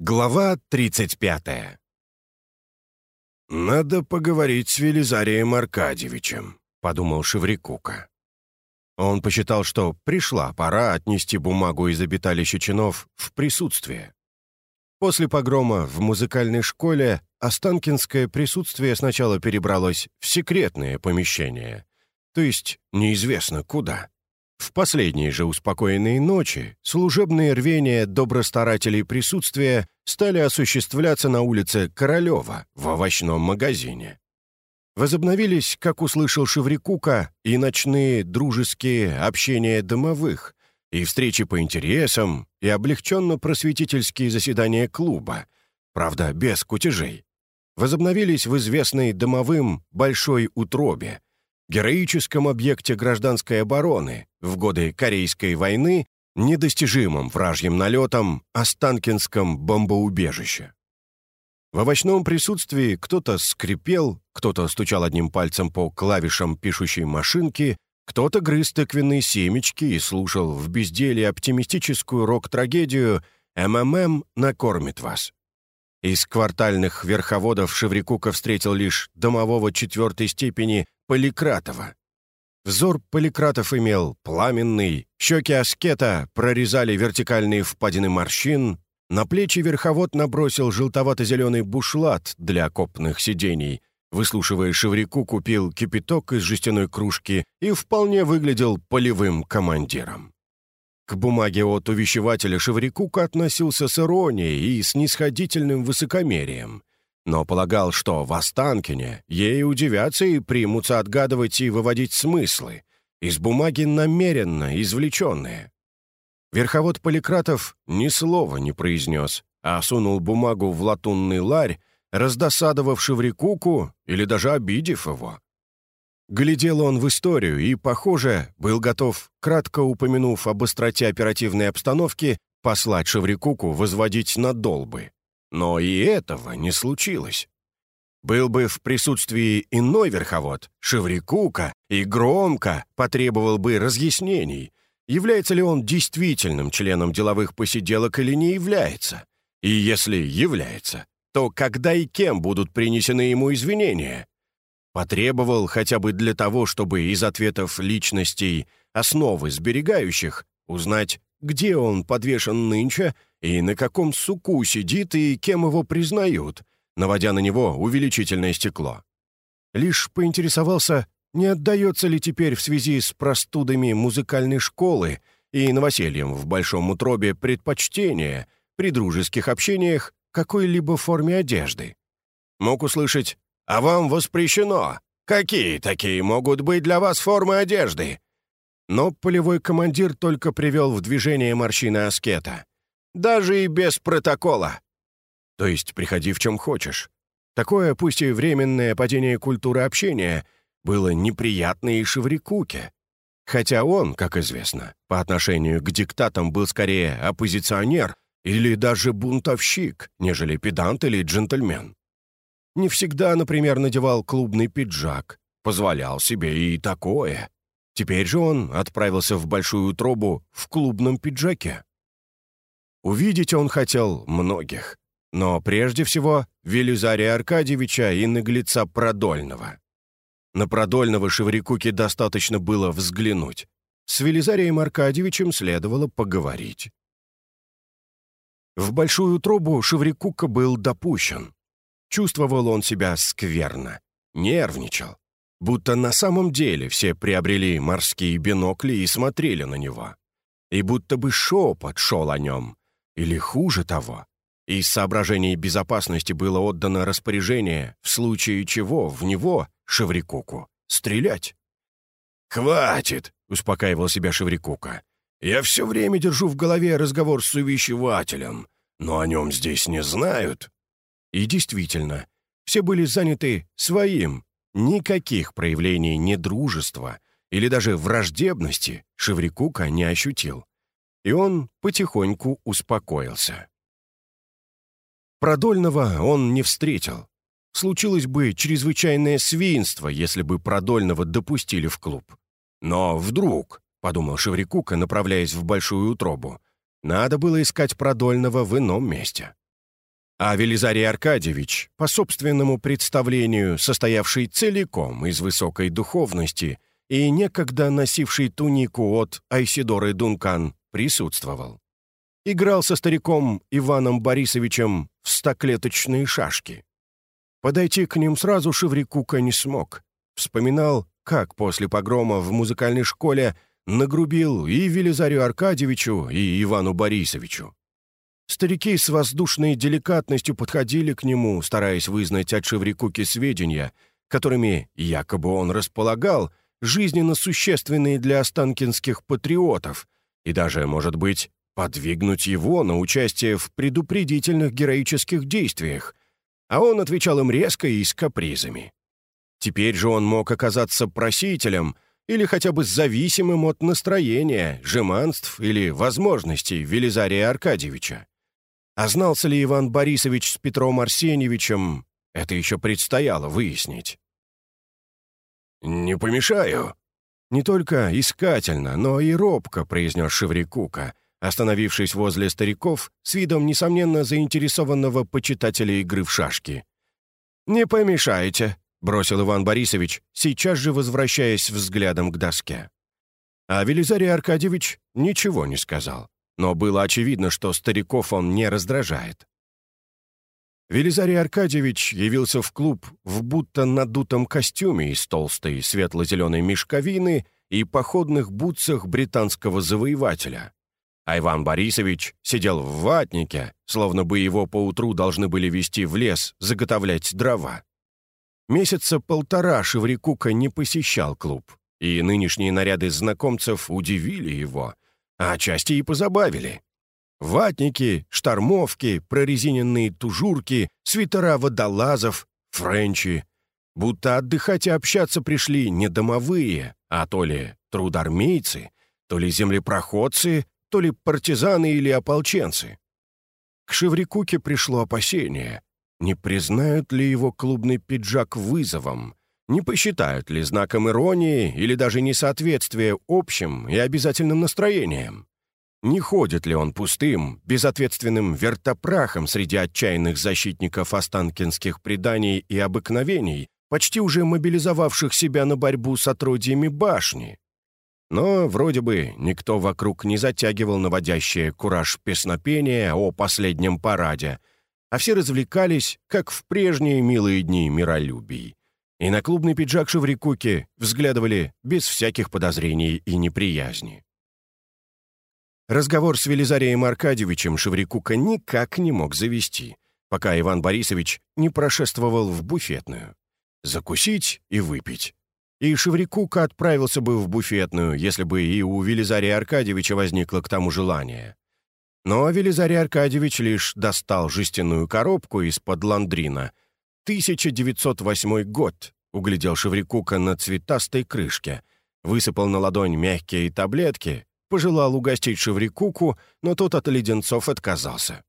Глава 35 «Надо поговорить с Велизарием Аркадьевичем», — подумал Шеврикука. Он посчитал, что пришла пора отнести бумагу из обиталища чинов в присутствие. После погрома в музыкальной школе Останкинское присутствие сначала перебралось в секретное помещение, то есть неизвестно куда. В последние же успокоенные ночи служебные рвения добростарателей присутствия стали осуществляться на улице Королева в овощном магазине. Возобновились, как услышал Шеврикука, и ночные дружеские общения домовых, и встречи по интересам, и облегченно-просветительские заседания клуба, правда, без кутежей. Возобновились в известной домовым большой утробе, героическом объекте гражданской обороны в годы Корейской войны, недостижимым вражьим налетом Останкинском бомбоубежище. В овощном присутствии кто-то скрипел, кто-то стучал одним пальцем по клавишам пишущей машинки, кто-то грыз тыквенные семечки и слушал в безделии оптимистическую рок-трагедию «МММ накормит вас». Из квартальных верховодов Шеврикука встретил лишь домового четвертой степени Поликратова. Взор Поликратов имел пламенный, щеки аскета прорезали вертикальные впадины морщин, на плечи верховод набросил желтовато-зеленый бушлат для окопных сидений, выслушивая Шеврику, купил кипяток из жестяной кружки и вполне выглядел полевым командиром. К бумаге от увещевателя Шеврикука относился с иронией и снисходительным высокомерием — но полагал, что в Останкине ей удивятся и примутся отгадывать и выводить смыслы, из бумаги намеренно извлеченные. Верховод Поликратов ни слова не произнес, а сунул бумагу в латунный ларь, раздосадовав Шеврикуку или даже обидев его. Глядел он в историю и, похоже, был готов, кратко упомянув об остроте оперативной обстановки, послать Шеврикуку возводить на долбы. Но и этого не случилось. Был бы в присутствии иной верховод, Шеврикука, и громко потребовал бы разъяснений, является ли он действительным членом деловых посиделок или не является. И если является, то когда и кем будут принесены ему извинения? Потребовал хотя бы для того, чтобы из ответов личностей, основы сберегающих, узнать, где он подвешен нынче и на каком суку сидит и кем его признают, наводя на него увеличительное стекло. Лишь поинтересовался, не отдается ли теперь в связи с простудами музыкальной школы и новосельем в Большом Утробе предпочтение при дружеских общениях какой-либо форме одежды. Мог услышать «А вам воспрещено! Какие такие могут быть для вас формы одежды?» Но полевой командир только привел в движение морщины аскета. Даже и без протокола. То есть приходи в чем хочешь. Такое, пусть и временное падение культуры общения, было неприятно и Шеврикуке. Хотя он, как известно, по отношению к диктатам был скорее оппозиционер или даже бунтовщик, нежели педант или джентльмен. Не всегда, например, надевал клубный пиджак, позволял себе и такое. Теперь же он отправился в большую утробу в клубном пиджаке. Увидеть он хотел многих, но прежде всего Велизария Аркадьевича и наглеца Продольного. На Продольного Шеврикуке достаточно было взглянуть. С Велизарием Аркадьевичем следовало поговорить. В большую трубу Шеврикука был допущен. Чувствовал он себя скверно, нервничал, будто на самом деле все приобрели морские бинокли и смотрели на него. И будто бы шепот шел о нем, или хуже того, из соображений безопасности было отдано распоряжение, в случае чего в него, Шеврикуку, стрелять. «Хватит!» — успокаивал себя Шеврикука. «Я все время держу в голове разговор с увещевателем, но о нем здесь не знают». И действительно, все были заняты своим. Никаких проявлений недружества или даже враждебности Шеврикука не ощутил и он потихоньку успокоился. Продольного он не встретил. Случилось бы чрезвычайное свинство, если бы Продольного допустили в клуб. Но вдруг, — подумал Шеврикука, направляясь в большую утробу, — надо было искать Продольного в ином месте. А Велизарий Аркадьевич, по собственному представлению, состоявший целиком из высокой духовности и некогда носивший тунику от Айсидоры Дункан, присутствовал. Играл со стариком Иваном Борисовичем в стоклеточные шашки. Подойти к ним сразу Шеврикука не смог. Вспоминал, как после погрома в музыкальной школе нагрубил и Велизарию Аркадьевичу, и Ивану Борисовичу. Старики с воздушной деликатностью подходили к нему, стараясь вызнать от Шеврикуки сведения, которыми якобы он располагал, жизненно существенные для останкинских патриотов, и даже, может быть, подвигнуть его на участие в предупредительных героических действиях, а он отвечал им резко и с капризами. Теперь же он мог оказаться просителем или хотя бы зависимым от настроения, жеманств или возможностей Велизария Аркадьевича. А знался ли Иван Борисович с Петром Арсеньевичем, это еще предстояло выяснить. «Не помешаю», — не только искательно, но и робко произнес Шеврикука, остановившись возле стариков с видом, несомненно, заинтересованного почитателя игры в шашки. «Не помешайте», — бросил Иван Борисович, сейчас же возвращаясь взглядом к доске. А Велизарий Аркадьевич ничего не сказал но было очевидно, что стариков он не раздражает. Велизарий Аркадьевич явился в клуб в будто надутом костюме из толстой светло-зеленой мешковины и походных бутсах британского завоевателя. А Иван Борисович сидел в ватнике, словно бы его поутру должны были вести в лес заготовлять дрова. Месяца полтора Шеврикука не посещал клуб, и нынешние наряды знакомцев удивили его — а отчасти и позабавили. Ватники, штормовки, прорезиненные тужурки, свитера водолазов, френчи. Будто отдыхать и общаться пришли не домовые, а то ли трудармейцы, то ли землепроходцы, то ли партизаны или ополченцы. К Шеврикуке пришло опасение. Не признают ли его клубный пиджак вызовом? Не посчитают ли знаком иронии или даже несоответствия общим и обязательным настроениям? Не ходит ли он пустым, безответственным вертопрахом среди отчаянных защитников останкинских преданий и обыкновений, почти уже мобилизовавших себя на борьбу с отродьями башни? Но вроде бы никто вокруг не затягивал наводящее кураж песнопения о последнем параде, а все развлекались, как в прежние милые дни миролюбий и на клубный пиджак Шеврикуки взглядывали без всяких подозрений и неприязни. Разговор с Велизарием Аркадьевичем Шеврикука никак не мог завести, пока Иван Борисович не прошествовал в буфетную. Закусить и выпить. И Шеврикука отправился бы в буфетную, если бы и у Велизария Аркадьевича возникло к тому желание. Но Велизарий Аркадьевич лишь достал жестяную коробку из-под ландрина — 1908 год», — углядел Шеврикука на цветастой крышке, высыпал на ладонь мягкие таблетки, пожелал угостить Шеврикуку, но тот от леденцов отказался.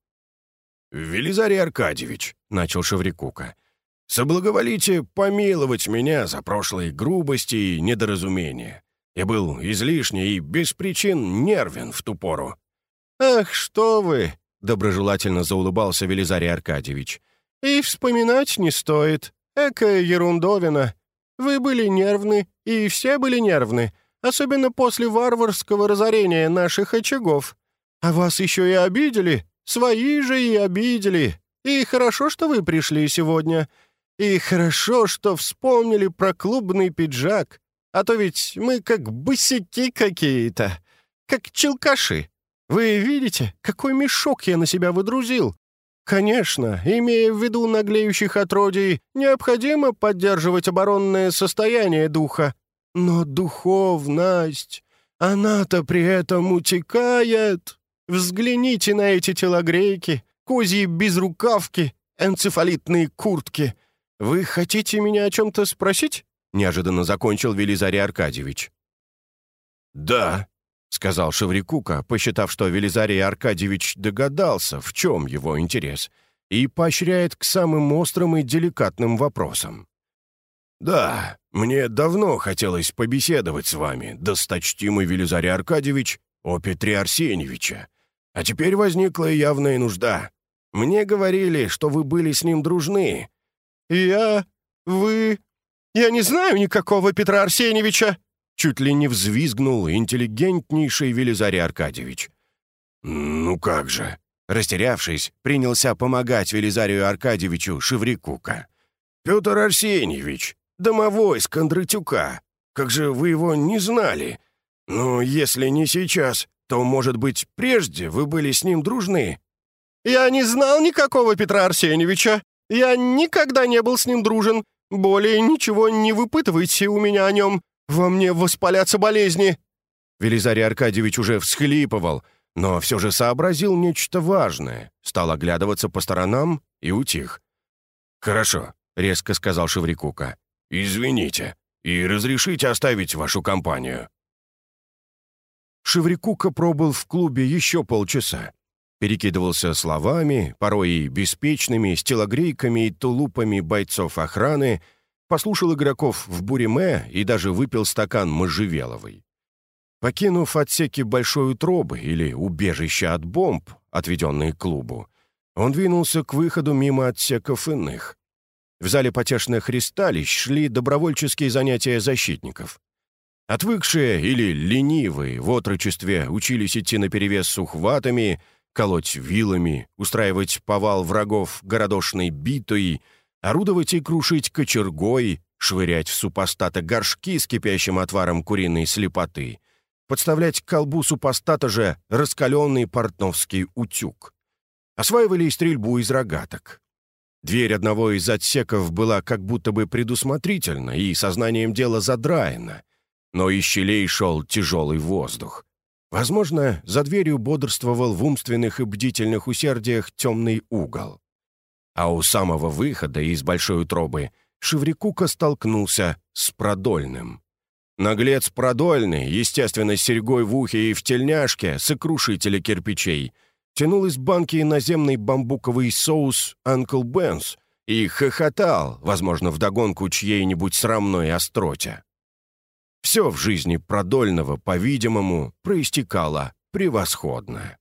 «Велизарий Аркадьевич», — начал Шеврикука, — «соблаговолите помиловать меня за прошлые грубости и недоразумения. Я был излишне и без причин нервен в ту пору». «Ах, что вы!» — доброжелательно заулыбался Велизарий Аркадьевич — и вспоминать не стоит. Экая ерундовина. Вы были нервны, и все были нервны, особенно после варварского разорения наших очагов. А вас еще и обидели, свои же и обидели. И хорошо, что вы пришли сегодня. И хорошо, что вспомнили про клубный пиджак. А то ведь мы как босяки какие-то, как челкаши. Вы видите, какой мешок я на себя выдрузил? Конечно, имея в виду наглеющих отродий, необходимо поддерживать оборонное состояние духа. Но духовность, она-то при этом утекает. Взгляните на эти телогрейки, козьи безрукавки, энцефалитные куртки. Вы хотите меня о чем-то спросить?» Неожиданно закончил Велизарий Аркадьевич. «Да», — сказал Шеврикука, посчитав, что Велизарий Аркадьевич догадался, в чем его интерес, и поощряет к самым острым и деликатным вопросам. «Да, мне давно хотелось побеседовать с вами, досточтимый Велизарий Аркадьевич, о Петре Арсеньевиче. А теперь возникла явная нужда. Мне говорили, что вы были с ним дружны». «Я... вы... я не знаю никакого Петра Арсеньевича!» Чуть ли не взвизгнул интеллигентнейший Велизарий Аркадьевич. «Ну как же!» Растерявшись, принялся помогать Велизарию Аркадьевичу Шеврикука. «Петр Арсеньевич, домовой с Кондратюка. Как же вы его не знали? Ну, если не сейчас, то, может быть, прежде вы были с ним дружны?» «Я не знал никакого Петра Арсеньевича. Я никогда не был с ним дружен. Более ничего не выпытывайте у меня о нем. Во мне воспалятся болезни». Велизарий Аркадьевич уже всхлипывал, но все же сообразил нечто важное, стал оглядываться по сторонам и утих. «Хорошо», — резко сказал Шеврикука. «Извините, и разрешите оставить вашу компанию». Шеврикука пробыл в клубе еще полчаса. Перекидывался словами, порой и беспечными, с телогрейками и тулупами бойцов охраны, послушал игроков в буриме и даже выпил стакан можжевеловой. Покинув отсеки большой утробы или убежища от бомб, отведенные клубу, он двинулся к выходу мимо отсеков иных. В зале потешных ристалищ шли добровольческие занятия защитников. Отвыкшие или ленивые в отрочестве учились идти наперевес с ухватами, колоть вилами, устраивать повал врагов городошной битой, орудовать и крушить кочергой, швырять в супостата горшки с кипящим отваром куриной слепоты, подставлять к колбу супостата же раскаленный портновский утюг. Осваивали и стрельбу из рогаток. Дверь одного из отсеков была как будто бы предусмотрительна и сознанием дела задраена — но из щелей шел тяжелый воздух. Возможно, за дверью бодрствовал в умственных и бдительных усердиях темный угол. А у самого выхода из большой утробы Шеврикука столкнулся с Продольным. Наглец Продольный, естественно, с серьгой в ухе и в тельняшке, сокрушителя кирпичей, тянул из банки наземный бамбуковый соус «Анкл Бенс» и хохотал, возможно, вдогонку чьей-нибудь срамной остроте. Все в жизни Продольного, по-видимому, проистекало превосходно.